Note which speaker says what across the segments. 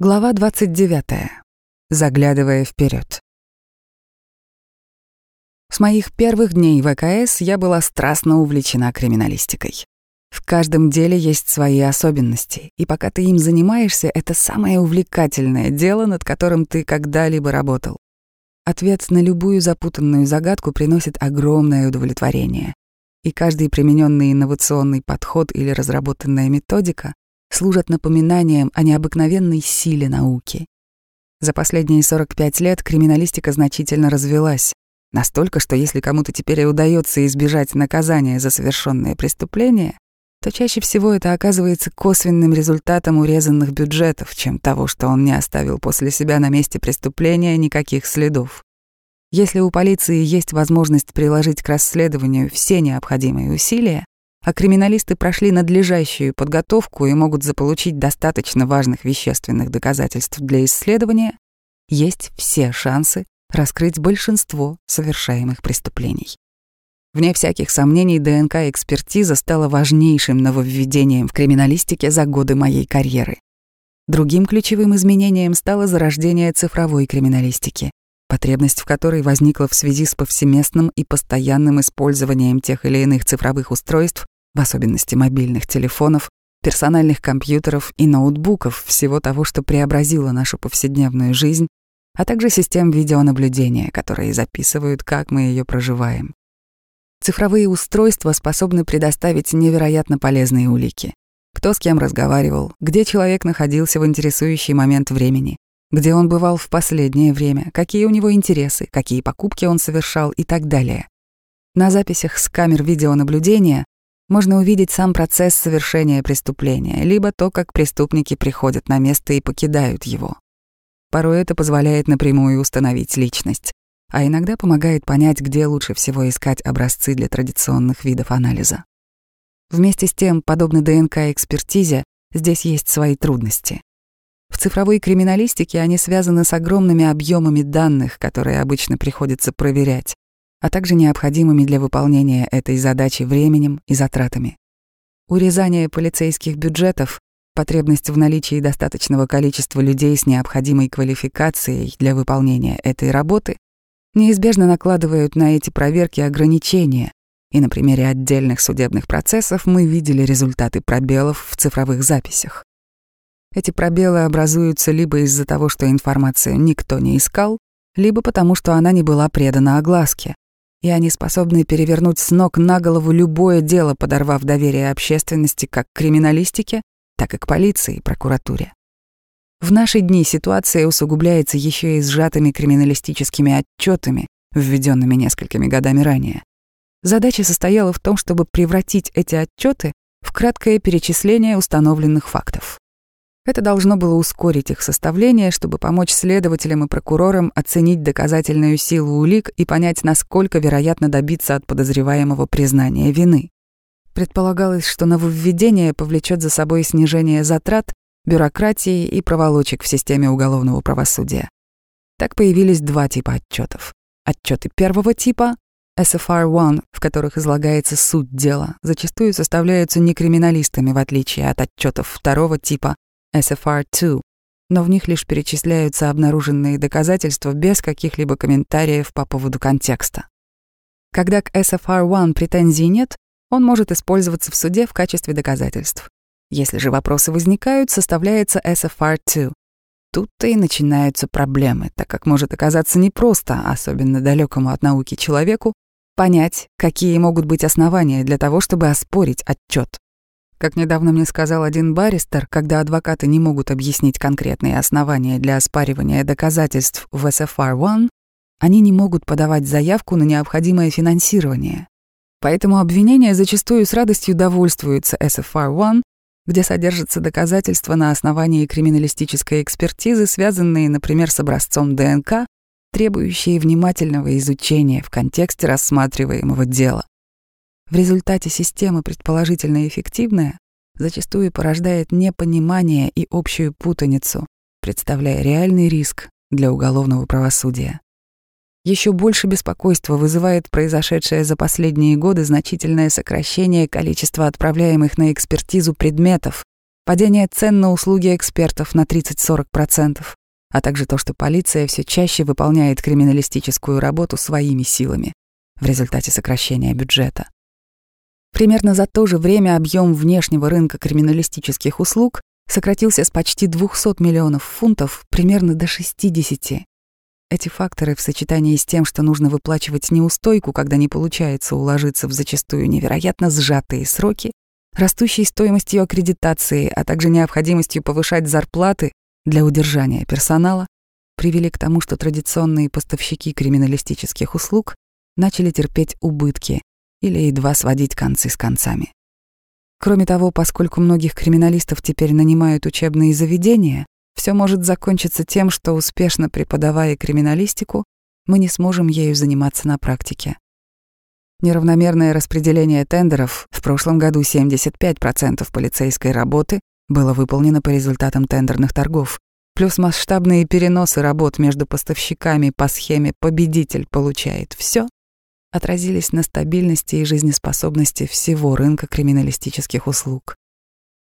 Speaker 1: Глава 29. Заглядывая вперед. С моих первых дней в ВКС я была страстно увлечена криминалистикой. В каждом деле есть свои особенности, и пока ты им занимаешься, это самое увлекательное дело, над которым ты когда-либо работал. Ответ на любую запутанную загадку приносит огромное удовлетворение, и каждый примененный инновационный подход или разработанная методика служат напоминанием о необыкновенной силе науки. За последние 45 лет криминалистика значительно развелась, настолько, что если кому-то теперь и удается избежать наказания за совершенное преступление, то чаще всего это оказывается косвенным результатом урезанных бюджетов, чем того, что он не оставил после себя на месте преступления никаких следов. Если у полиции есть возможность приложить к расследованию все необходимые усилия, а криминалисты прошли надлежащую подготовку и могут заполучить достаточно важных вещественных доказательств для исследования, есть все шансы раскрыть большинство совершаемых преступлений. Вне всяких сомнений, ДНК-экспертиза стала важнейшим нововведением в криминалистике за годы моей карьеры. Другим ключевым изменением стало зарождение цифровой криминалистики, потребность в которой возникла в связи с повсеместным и постоянным использованием тех или иных цифровых устройств в особенности мобильных телефонов, персональных компьютеров и ноутбуков, всего того, что преобразило нашу повседневную жизнь, а также систем видеонаблюдения, которые записывают, как мы ее проживаем. Цифровые устройства способны предоставить невероятно полезные улики. Кто с кем разговаривал, где человек находился в интересующий момент времени, где он бывал в последнее время, какие у него интересы, какие покупки он совершал и так далее. На записях с камер видеонаблюдения можно увидеть сам процесс совершения преступления, либо то, как преступники приходят на место и покидают его. Порой это позволяет напрямую установить личность, а иногда помогает понять, где лучше всего искать образцы для традиционных видов анализа. Вместе с тем, подобно ДНК-экспертизе, здесь есть свои трудности. В цифровой криминалистике они связаны с огромными объемами данных, которые обычно приходится проверять а также необходимыми для выполнения этой задачи временем и затратами. Урезание полицейских бюджетов, потребность в наличии достаточного количества людей с необходимой квалификацией для выполнения этой работы неизбежно накладывают на эти проверки ограничения, и на примере отдельных судебных процессов мы видели результаты пробелов в цифровых записях. Эти пробелы образуются либо из-за того, что информацию никто не искал, либо потому, что она не была предана огласке, и они способны перевернуть с ног на голову любое дело, подорвав доверие общественности как к криминалистике, так и к полиции и прокуратуре. В наши дни ситуация усугубляется еще и сжатыми криминалистическими отчетами, введенными несколькими годами ранее. Задача состояла в том, чтобы превратить эти отчеты в краткое перечисление установленных фактов. Это должно было ускорить их составление, чтобы помочь следователям и прокурорам оценить доказательную силу улик и понять, насколько вероятно добиться от подозреваемого признания вины. Предполагалось, что нововведение повлечет за собой снижение затрат, бюрократии и проволочек в системе уголовного правосудия. Так появились два типа отчетов. Отчеты первого типа SFR-1, в которых излагается суть дела, зачастую составляются не криминалистами, в отличие от отчетов второго типа SFR-2, но в них лишь перечисляются обнаруженные доказательства без каких-либо комментариев по поводу контекста. Когда к SFR-1 претензий нет, он может использоваться в суде в качестве доказательств. Если же вопросы возникают, составляется SFR-2. Тут-то и начинаются проблемы, так как может оказаться непросто, особенно далекому от науки человеку, понять, какие могут быть основания для того, чтобы оспорить отчет. Как недавно мне сказал один баристер, когда адвокаты не могут объяснить конкретные основания для оспаривания доказательств в SFR-1, они не могут подавать заявку на необходимое финансирование. Поэтому обвинения зачастую с радостью довольствуются SFR-1, где содержатся доказательства на основании криминалистической экспертизы, связанные, например, с образцом ДНК, требующие внимательного изучения в контексте рассматриваемого дела. В результате система предположительно эффективная зачастую порождает непонимание и общую путаницу, представляя реальный риск для уголовного правосудия. Еще больше беспокойства вызывает произошедшее за последние годы значительное сокращение количества отправляемых на экспертизу предметов, падение цен на услуги экспертов на 30-40%, а также то, что полиция все чаще выполняет криминалистическую работу своими силами в результате сокращения бюджета. Примерно за то же время объем внешнего рынка криминалистических услуг сократился с почти 200 миллионов фунтов примерно до 60. Эти факторы в сочетании с тем, что нужно выплачивать неустойку, когда не получается уложиться в зачастую невероятно сжатые сроки, растущей стоимостью аккредитации, а также необходимостью повышать зарплаты для удержания персонала, привели к тому, что традиционные поставщики криминалистических услуг начали терпеть убытки или едва сводить концы с концами. Кроме того, поскольку многих криминалистов теперь нанимают учебные заведения, все может закончиться тем, что успешно преподавая криминалистику, мы не сможем ею заниматься на практике. Неравномерное распределение тендеров в прошлом году 75% полицейской работы было выполнено по результатам тендерных торгов, плюс масштабные переносы работ между поставщиками по схеме «победитель получает все отразились на стабильности и жизнеспособности всего рынка криминалистических услуг.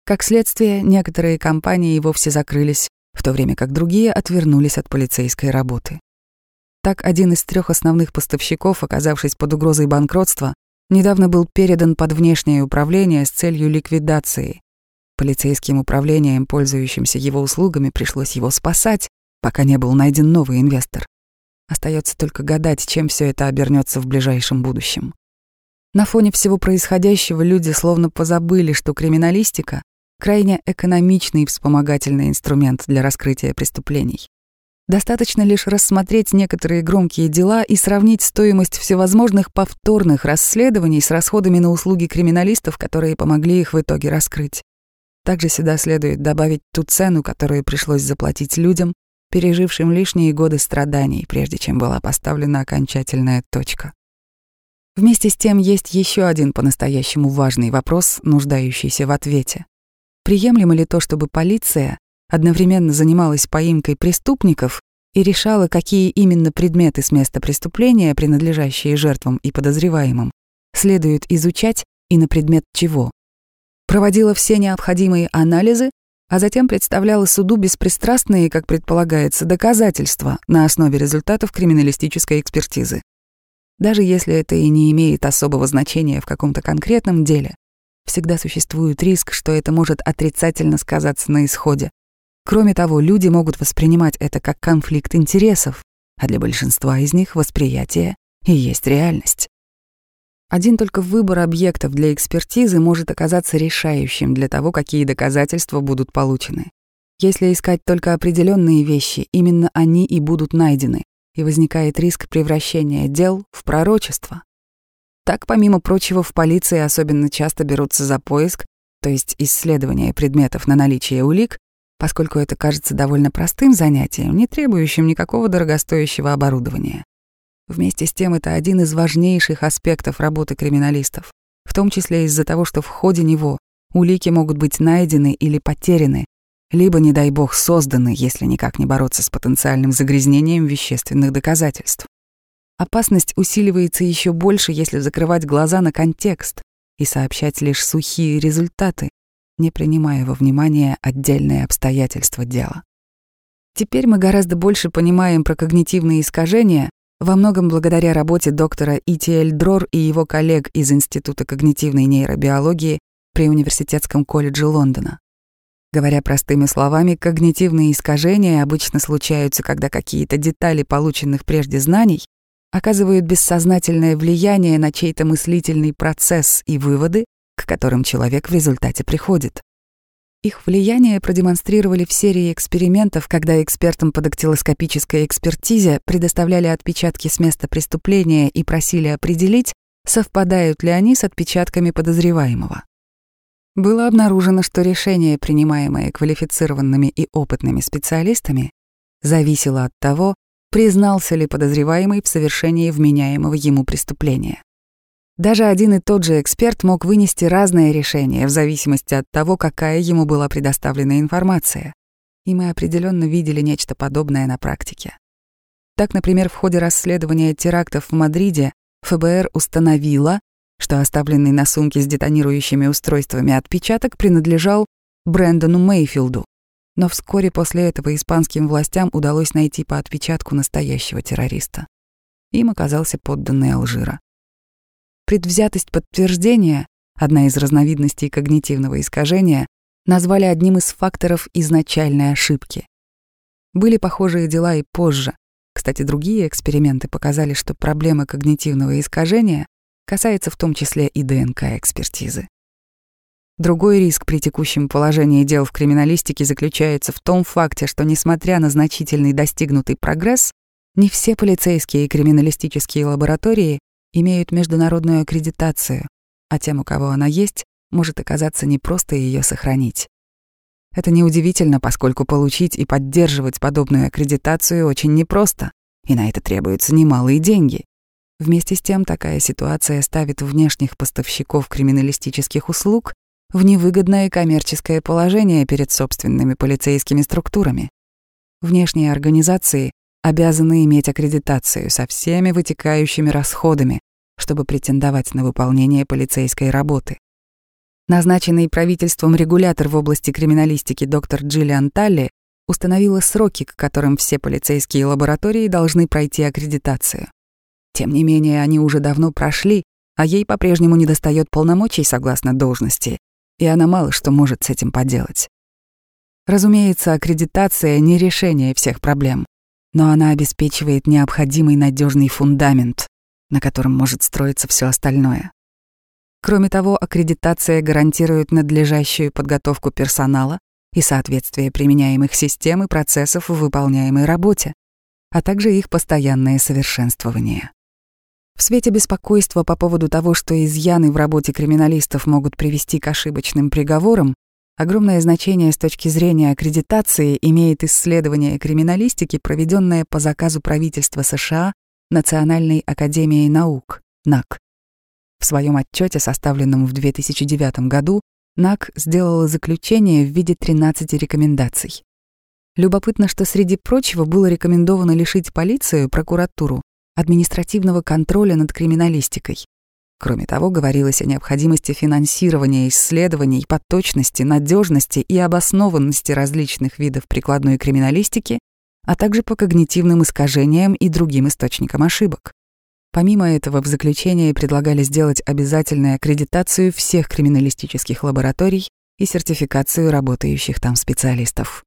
Speaker 1: Как следствие, некоторые компании и вовсе закрылись, в то время как другие отвернулись от полицейской работы. Так, один из трех основных поставщиков, оказавшись под угрозой банкротства, недавно был передан под внешнее управление с целью ликвидации. Полицейским управлением, пользующимся его услугами, пришлось его спасать, пока не был найден новый инвестор. Остается только гадать, чем все это обернется в ближайшем будущем. На фоне всего происходящего люди словно позабыли, что криминалистика — крайне экономичный вспомогательный инструмент для раскрытия преступлений. Достаточно лишь рассмотреть некоторые громкие дела и сравнить стоимость всевозможных повторных расследований с расходами на услуги криминалистов, которые помогли их в итоге раскрыть. Также сюда следует добавить ту цену, которую пришлось заплатить людям, пережившим лишние годы страданий, прежде чем была поставлена окончательная точка. Вместе с тем есть еще один по-настоящему важный вопрос, нуждающийся в ответе. Приемлемо ли то, чтобы полиция одновременно занималась поимкой преступников и решала, какие именно предметы с места преступления, принадлежащие жертвам и подозреваемым, следует изучать и на предмет чего? Проводила все необходимые анализы а затем представляла суду беспристрастные, как предполагается, доказательства на основе результатов криминалистической экспертизы. Даже если это и не имеет особого значения в каком-то конкретном деле, всегда существует риск, что это может отрицательно сказаться на исходе. Кроме того, люди могут воспринимать это как конфликт интересов, а для большинства из них восприятие и есть реальность. Один только выбор объектов для экспертизы может оказаться решающим для того, какие доказательства будут получены. Если искать только определенные вещи, именно они и будут найдены, и возникает риск превращения дел в пророчество. Так, помимо прочего, в полиции особенно часто берутся за поиск, то есть исследование предметов на наличие улик, поскольку это кажется довольно простым занятием, не требующим никакого дорогостоящего оборудования. Вместе с тем это один из важнейших аспектов работы криминалистов, в том числе из-за того, что в ходе него улики могут быть найдены или потеряны, либо, не дай бог, созданы, если никак не бороться с потенциальным загрязнением вещественных доказательств. Опасность усиливается еще больше, если закрывать глаза на контекст и сообщать лишь сухие результаты, не принимая во внимание отдельные обстоятельства дела. Теперь мы гораздо больше понимаем про когнитивные искажения, во многом благодаря работе доктора Итиэль Дрор и его коллег из Института когнитивной нейробиологии при Университетском колледже Лондона. Говоря простыми словами, когнитивные искажения обычно случаются, когда какие-то детали полученных прежде знаний оказывают бессознательное влияние на чей-то мыслительный процесс и выводы, к которым человек в результате приходит. Их влияние продемонстрировали в серии экспериментов, когда экспертам по дактилоскопической экспертизе предоставляли отпечатки с места преступления и просили определить, совпадают ли они с отпечатками подозреваемого. Было обнаружено, что решение, принимаемое квалифицированными и опытными специалистами, зависело от того, признался ли подозреваемый в совершении вменяемого ему преступления. Даже один и тот же эксперт мог вынести разное решение в зависимости от того, какая ему была предоставлена информация. И мы определенно видели нечто подобное на практике. Так, например, в ходе расследования терактов в Мадриде ФБР установила, что оставленный на сумке с детонирующими устройствами отпечаток принадлежал Брэндону Мейфилду, но вскоре после этого испанским властям удалось найти по отпечатку настоящего террориста. Им оказался подданный Алжира. Предвзятость подтверждения, одна из разновидностей когнитивного искажения, назвали одним из факторов изначальной ошибки. Были похожие дела и позже. Кстати, другие эксперименты показали, что проблема когнитивного искажения касается в том числе и ДНК-экспертизы. Другой риск при текущем положении дел в криминалистике заключается в том факте, что, несмотря на значительный достигнутый прогресс, не все полицейские и криминалистические лаборатории имеют международную аккредитацию, а тем, у кого она есть, может оказаться непросто ее сохранить. Это неудивительно, поскольку получить и поддерживать подобную аккредитацию очень непросто, и на это требуются немалые деньги. Вместе с тем такая ситуация ставит внешних поставщиков криминалистических услуг в невыгодное коммерческое положение перед собственными полицейскими структурами. Внешние организации обязаны иметь аккредитацию со всеми вытекающими расходами, чтобы претендовать на выполнение полицейской работы. Назначенный правительством регулятор в области криминалистики доктор Джиллиан Талли установила сроки, к которым все полицейские лаборатории должны пройти аккредитацию. Тем не менее, они уже давно прошли, а ей по-прежнему недостает полномочий согласно должности, и она мало что может с этим поделать. Разумеется, аккредитация не решение всех проблем, но она обеспечивает необходимый надежный фундамент, на котором может строиться все остальное. Кроме того, аккредитация гарантирует надлежащую подготовку персонала и соответствие применяемых систем и процессов в выполняемой работе, а также их постоянное совершенствование. В свете беспокойства по поводу того, что изъяны в работе криминалистов могут привести к ошибочным приговорам, огромное значение с точки зрения аккредитации имеет исследование криминалистики, проведенное по заказу правительства США Национальной академией наук, НАК. В своем отчете, составленном в 2009 году, НАК сделала заключение в виде 13 рекомендаций. Любопытно, что среди прочего было рекомендовано лишить полицию, прокуратуру административного контроля над криминалистикой. Кроме того, говорилось о необходимости финансирования исследований по точности, надежности и обоснованности различных видов прикладной криминалистики, а также по когнитивным искажениям и другим источникам ошибок. Помимо этого, в заключение предлагали сделать обязательную аккредитацию всех криминалистических лабораторий и сертификацию работающих там специалистов.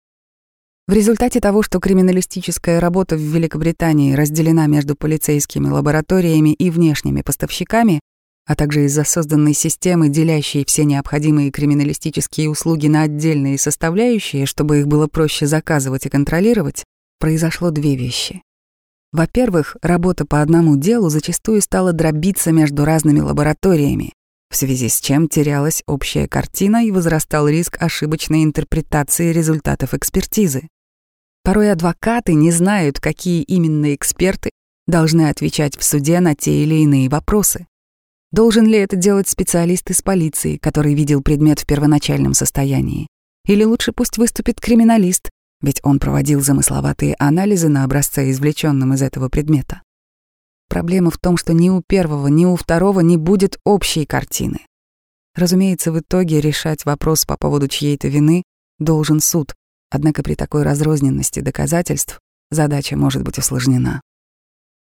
Speaker 1: В результате того, что криминалистическая работа в Великобритании разделена между полицейскими лабораториями и внешними поставщиками, а также из-за созданной системы, делящей все необходимые криминалистические услуги на отдельные составляющие, чтобы их было проще заказывать и контролировать, произошло две вещи. Во-первых, работа по одному делу зачастую стала дробиться между разными лабораториями, в связи с чем терялась общая картина и возрастал риск ошибочной интерпретации результатов экспертизы. Порой адвокаты не знают, какие именно эксперты должны отвечать в суде на те или иные вопросы. Должен ли это делать специалист из полиции, который видел предмет в первоначальном состоянии? Или лучше пусть выступит криминалист, ведь он проводил замысловатые анализы на образце, извлеченном из этого предмета. Проблема в том, что ни у первого, ни у второго не будет общей картины. Разумеется, в итоге решать вопрос по поводу чьей-то вины должен суд, однако при такой разрозненности доказательств задача может быть усложнена.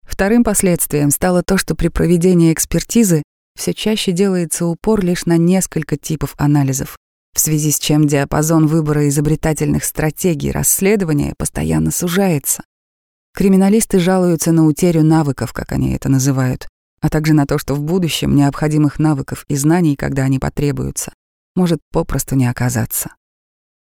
Speaker 1: Вторым последствием стало то, что при проведении экспертизы все чаще делается упор лишь на несколько типов анализов, в связи с чем диапазон выбора изобретательных стратегий расследования постоянно сужается. Криминалисты жалуются на утерю навыков, как они это называют, а также на то, что в будущем необходимых навыков и знаний, когда они потребуются, может попросту не оказаться.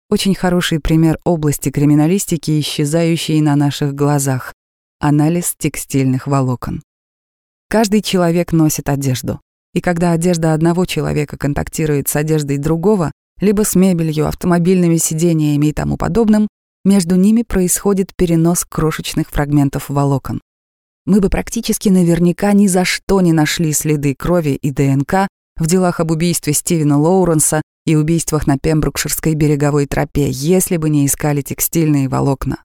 Speaker 1: Очень хороший пример области криминалистики, исчезающей на наших глазах — анализ текстильных волокон. Каждый человек носит одежду, и когда одежда одного человека контактирует с одеждой другого, либо с мебелью, автомобильными сидениями и тому подобным, между ними происходит перенос крошечных фрагментов волокон. Мы бы практически наверняка ни за что не нашли следы крови и ДНК в делах об убийстве Стивена Лоуренса и убийствах на Пембрукширской береговой тропе, если бы не искали текстильные волокна.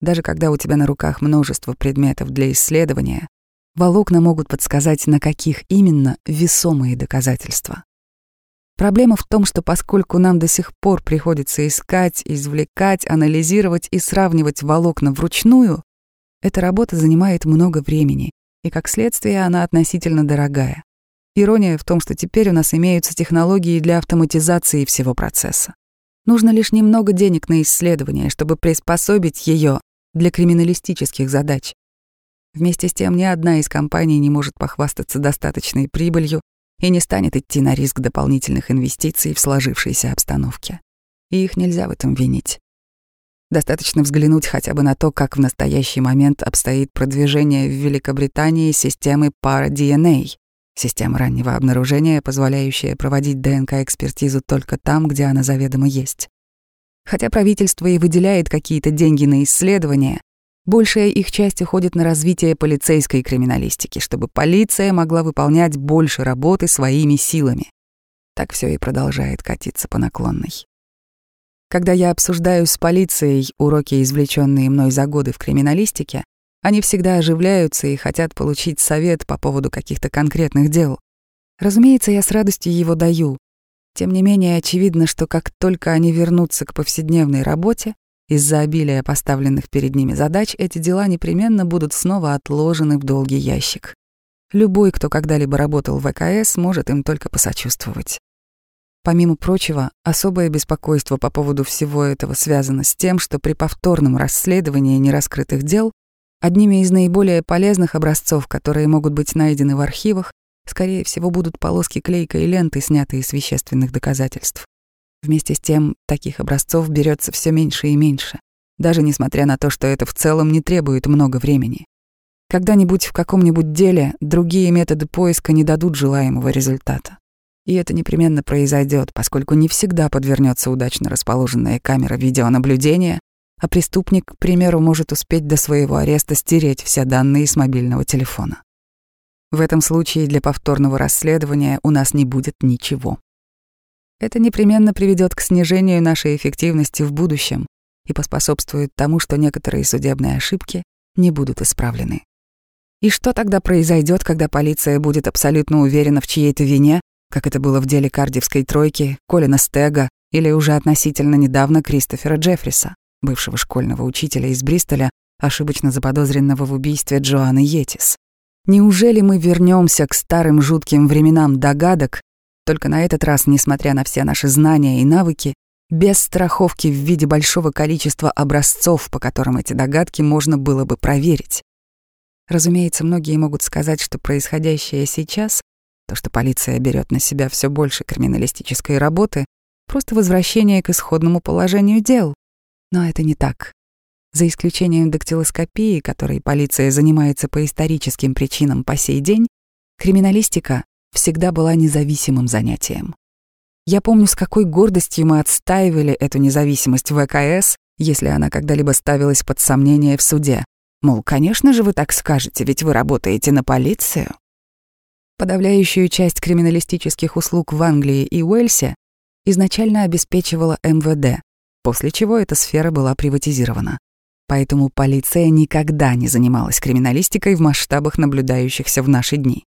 Speaker 1: Даже когда у тебя на руках множество предметов для исследования, волокна могут подсказать, на каких именно весомые доказательства. Проблема в том, что поскольку нам до сих пор приходится искать, извлекать, анализировать и сравнивать волокна вручную, эта работа занимает много времени, и как следствие она относительно дорогая. Ирония в том, что теперь у нас имеются технологии для автоматизации всего процесса. Нужно лишь немного денег на исследование, чтобы приспособить ее для криминалистических задач. Вместе с тем ни одна из компаний не может похвастаться достаточной прибылью и не станет идти на риск дополнительных инвестиций в сложившейся обстановке. И их нельзя в этом винить. Достаточно взглянуть хотя бы на то, как в настоящий момент обстоит продвижение в Великобритании системы пара-DNA, система раннего обнаружения, позволяющая проводить ДНК-экспертизу только там, где она заведомо есть. Хотя правительство и выделяет какие-то деньги на исследования, большая их часть уходит на развитие полицейской криминалистики, чтобы полиция могла выполнять больше работы своими силами. Так все и продолжает катиться по наклонной. Когда я обсуждаю с полицией уроки, извлеченные мной за годы в криминалистике, они всегда оживляются и хотят получить совет по поводу каких-то конкретных дел. Разумеется, я с радостью его даю. Тем не менее, очевидно, что как только они вернутся к повседневной работе, из-за обилия поставленных перед ними задач эти дела непременно будут снова отложены в долгий ящик. Любой, кто когда-либо работал в ВКС, может им только посочувствовать. Помимо прочего, особое беспокойство по поводу всего этого связано с тем, что при повторном расследовании нераскрытых дел одними из наиболее полезных образцов, которые могут быть найдены в архивах, скорее всего, будут полоски клейкой ленты, снятые с вещественных доказательств. Вместе с тем, таких образцов берется все меньше и меньше, даже несмотря на то, что это в целом не требует много времени. Когда-нибудь в каком-нибудь деле другие методы поиска не дадут желаемого результата. И это непременно произойдет, поскольку не всегда подвернется удачно расположенная камера видеонаблюдения, а преступник, к примеру, может успеть до своего ареста стереть все данные с мобильного телефона. В этом случае для повторного расследования у нас не будет ничего. Это непременно приведет к снижению нашей эффективности в будущем и поспособствует тому, что некоторые судебные ошибки не будут исправлены. И что тогда произойдет, когда полиция будет абсолютно уверена в чьей-то вине, как это было в деле кардивской тройки, Колина Стега или уже относительно недавно Кристофера Джеффриса, бывшего школьного учителя из Бристоля, ошибочно заподозренного в убийстве Джоанны Йетис. Неужели мы вернемся к старым жутким временам догадок, только на этот раз, несмотря на все наши знания и навыки, без страховки в виде большого количества образцов, по которым эти догадки можно было бы проверить? Разумеется, многие могут сказать, что происходящее сейчас то, что полиция берет на себя все больше криминалистической работы, просто возвращение к исходному положению дел. Но это не так. За исключением дактилоскопии, которой полиция занимается по историческим причинам по сей день, криминалистика всегда была независимым занятием. Я помню, с какой гордостью мы отстаивали эту независимость ВКС, если она когда-либо ставилась под сомнение в суде. Мол, конечно же вы так скажете, ведь вы работаете на полицию. Подавляющую часть криминалистических услуг в Англии и Уэльсе изначально обеспечивала МВД, после чего эта сфера была приватизирована. Поэтому полиция никогда не занималась криминалистикой в масштабах, наблюдающихся в наши дни.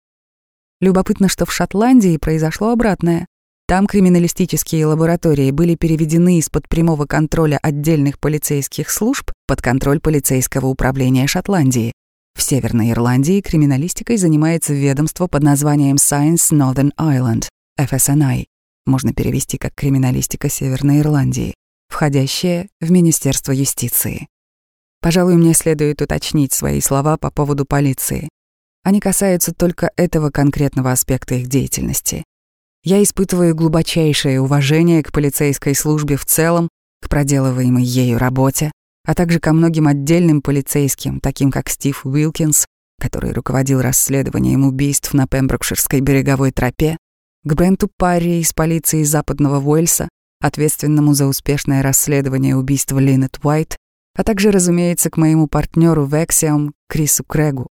Speaker 1: Любопытно, что в Шотландии произошло обратное. Там криминалистические лаборатории были переведены из-под прямого контроля отдельных полицейских служб под контроль полицейского управления Шотландии, в Северной Ирландии криминалистикой занимается ведомство под названием Science Northern Ireland, FSNI, можно перевести как криминалистика Северной Ирландии, входящее в Министерство юстиции. Пожалуй, мне следует уточнить свои слова по поводу полиции. Они касаются только этого конкретного аспекта их деятельности. Я испытываю глубочайшее уважение к полицейской службе в целом, к проделываемой ею работе, а также ко многим отдельным полицейским, таким как Стив Уилкинс, который руководил расследованием убийств на Пемброкширской береговой тропе, к Бренту Парри из полиции Западного Уэльса, ответственному за успешное расследование убийства Линет Уайт, а также, разумеется, к моему партнеру в Эксиум Крису Крэгу.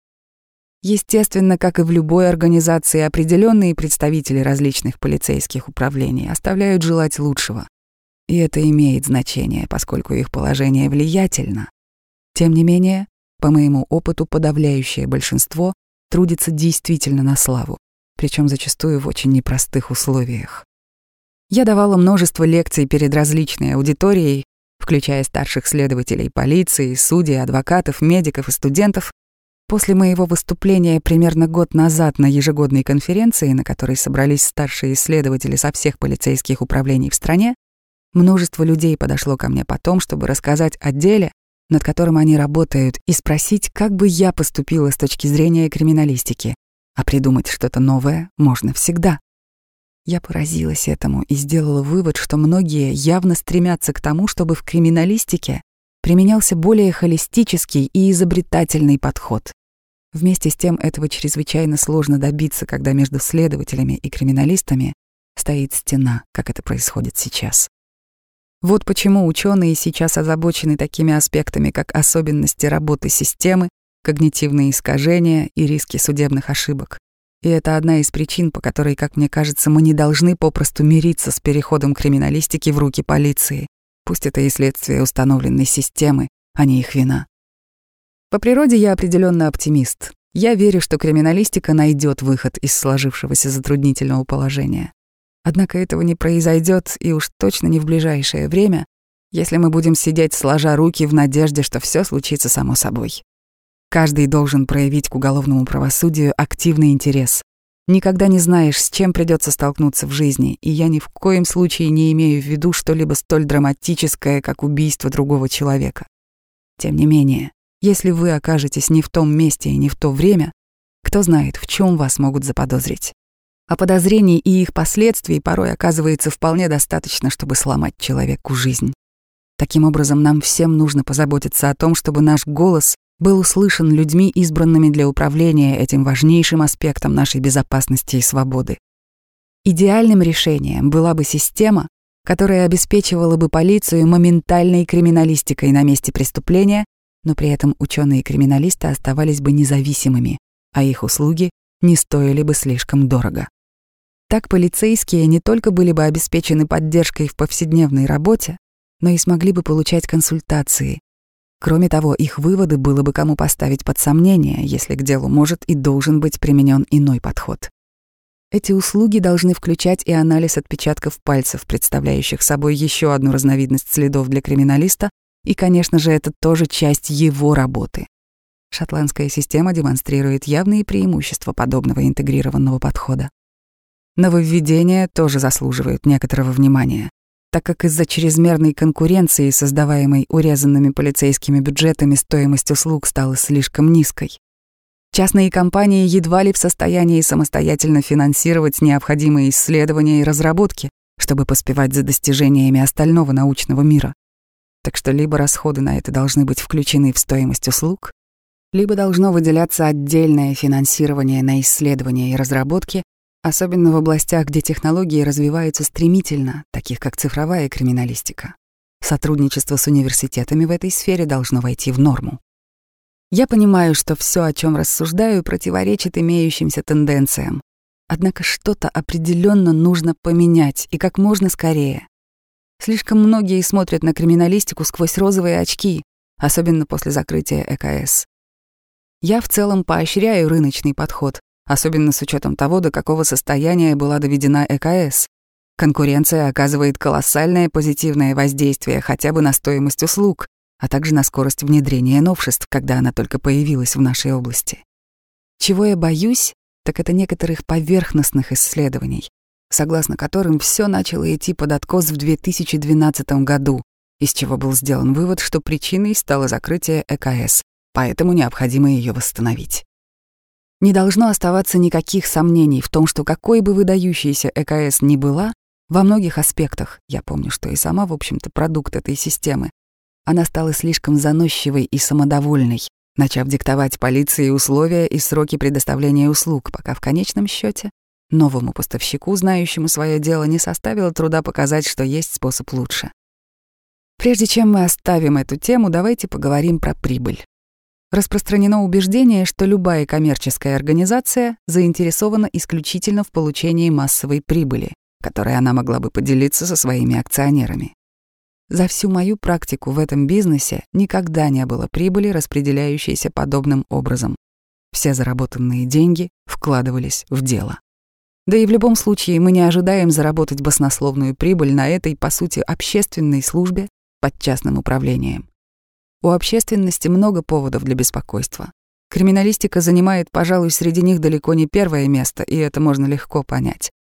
Speaker 1: Естественно, как и в любой организации, определенные представители различных полицейских управлений оставляют желать лучшего. И это имеет значение, поскольку их положение влиятельно. Тем не менее, по моему опыту, подавляющее большинство трудится действительно на славу, причем зачастую в очень непростых условиях. Я давала множество лекций перед различной аудиторией, включая старших следователей полиции, судей, адвокатов, медиков и студентов. После моего выступления примерно год назад на ежегодной конференции, на которой собрались старшие исследователи со всех полицейских управлений в стране, множество людей подошло ко мне потом, чтобы рассказать о деле, над которым они работают, и спросить, как бы я поступила с точки зрения криминалистики. А придумать что-то новое можно всегда. Я поразилась этому и сделала вывод, что многие явно стремятся к тому, чтобы в криминалистике применялся более холистический и изобретательный подход. Вместе с тем этого чрезвычайно сложно добиться, когда между следователями и криминалистами стоит стена, как это происходит сейчас. Вот почему ученые сейчас озабочены такими аспектами, как особенности работы системы, когнитивные искажения и риски судебных ошибок. И это одна из причин, по которой, как мне кажется, мы не должны попросту мириться с переходом криминалистики в руки полиции. Пусть это и следствие установленной системы, а не их вина. По природе я определенно оптимист. Я верю, что криминалистика найдет выход из сложившегося затруднительного положения. Однако этого не произойдет и уж точно не в ближайшее время, если мы будем сидеть сложа руки в надежде, что все случится само собой. Каждый должен проявить к уголовному правосудию активный интерес. Никогда не знаешь, с чем придется столкнуться в жизни, и я ни в коем случае не имею в виду что-либо столь драматическое, как убийство другого человека. Тем не менее, если вы окажетесь не в том месте и не в то время, кто знает, в чем вас могут заподозрить. А подозрений и их последствий порой оказывается вполне достаточно, чтобы сломать человеку жизнь. Таким образом, нам всем нужно позаботиться о том, чтобы наш голос был услышан людьми, избранными для управления этим важнейшим аспектом нашей безопасности и свободы. Идеальным решением была бы система, которая обеспечивала бы полицию моментальной криминалистикой на месте преступления, но при этом ученые-криминалисты оставались бы независимыми, а их услуги не стоили бы слишком дорого. Так полицейские не только были бы обеспечены поддержкой в повседневной работе, но и смогли бы получать консультации, Кроме того, их выводы было бы кому поставить под сомнение, если к делу может и должен быть применен иной подход. Эти услуги должны включать и анализ отпечатков пальцев, представляющих собой еще одну разновидность следов для криминалиста, и, конечно же, это тоже часть его работы. Шотландская система демонстрирует явные преимущества подобного интегрированного подхода. Нововведения тоже заслуживают некоторого внимания так как из-за чрезмерной конкуренции, создаваемой урезанными полицейскими бюджетами, стоимость услуг стала слишком низкой. Частные компании едва ли в состоянии самостоятельно финансировать необходимые исследования и разработки, чтобы поспевать за достижениями остального научного мира. Так что либо расходы на это должны быть включены в стоимость услуг, либо должно выделяться отдельное финансирование на исследования и разработки, особенно в областях, где технологии развиваются стремительно, таких как цифровая криминалистика. Сотрудничество с университетами в этой сфере должно войти в норму. Я понимаю, что все, о чем рассуждаю, противоречит имеющимся тенденциям. Однако что-то определенно нужно поменять, и как можно скорее. Слишком многие смотрят на криминалистику сквозь розовые очки, особенно после закрытия ЭКС. Я в целом поощряю рыночный подход, особенно с учетом того, до какого состояния была доведена ЭКС. Конкуренция оказывает колоссальное позитивное воздействие хотя бы на стоимость услуг, а также на скорость внедрения новшеств, когда она только появилась в нашей области. Чего я боюсь, так это некоторых поверхностных исследований, согласно которым все начало идти под откос в 2012 году, из чего был сделан вывод, что причиной стало закрытие ЭКС, поэтому необходимо ее восстановить. Не должно оставаться никаких сомнений в том, что какой бы выдающейся ЭКС ни была, во многих аспектах, я помню, что и сама, в общем-то, продукт этой системы, она стала слишком заносчивой и самодовольной, начав диктовать полиции условия и сроки предоставления услуг, пока в конечном счете новому поставщику, знающему свое дело, не составило труда показать, что есть способ лучше. Прежде чем мы оставим эту тему, давайте поговорим про прибыль. Распространено убеждение, что любая коммерческая организация заинтересована исключительно в получении массовой прибыли, которой она могла бы поделиться со своими акционерами. За всю мою практику в этом бизнесе никогда не было прибыли, распределяющейся подобным образом. Все заработанные деньги вкладывались в дело. Да и в любом случае мы не ожидаем заработать баснословную прибыль на этой, по сути, общественной службе под частным управлением. У общественности много поводов для беспокойства. Криминалистика занимает, пожалуй, среди них далеко не первое место, и это можно легко понять.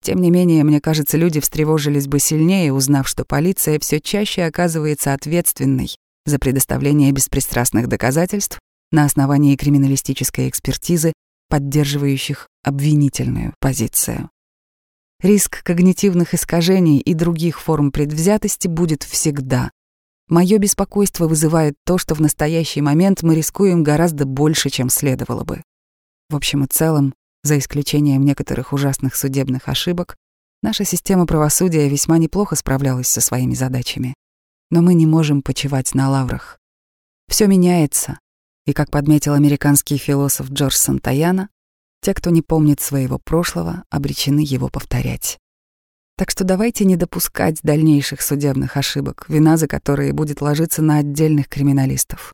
Speaker 1: Тем не менее, мне кажется, люди встревожились бы сильнее, узнав, что полиция все чаще оказывается ответственной за предоставление беспристрастных доказательств на основании криминалистической экспертизы, поддерживающих обвинительную позицию. Риск когнитивных искажений и других форм предвзятости будет всегда. Мое беспокойство вызывает то, что в настоящий момент мы рискуем гораздо больше, чем следовало бы. В общем и целом, за исключением некоторых ужасных судебных ошибок, наша система правосудия весьма неплохо справлялась со своими задачами. Но мы не можем почивать на лаврах. Все меняется, и, как подметил американский философ Джордж Сантаяна, те, кто не помнит своего прошлого, обречены его повторять. Так что давайте не допускать дальнейших судебных ошибок, вина за которые будет ложиться на отдельных криминалистов.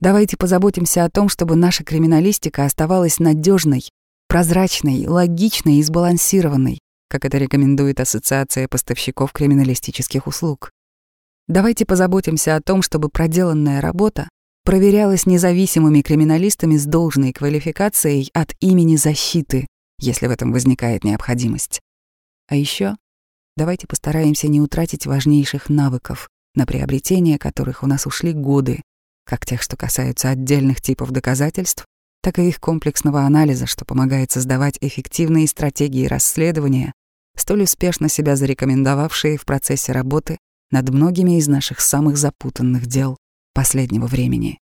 Speaker 1: Давайте позаботимся о том, чтобы наша криминалистика оставалась надежной, прозрачной, логичной и сбалансированной, как это рекомендует Ассоциация поставщиков криминалистических услуг. Давайте позаботимся о том, чтобы проделанная работа проверялась независимыми криминалистами с должной квалификацией от имени защиты, если в этом возникает необходимость. А еще давайте постараемся не утратить важнейших навыков, на приобретение которых у нас ушли годы, как тех, что касаются отдельных типов доказательств, так и их комплексного анализа, что помогает создавать эффективные стратегии расследования, столь успешно себя зарекомендовавшие в процессе работы над многими из наших самых запутанных дел последнего времени.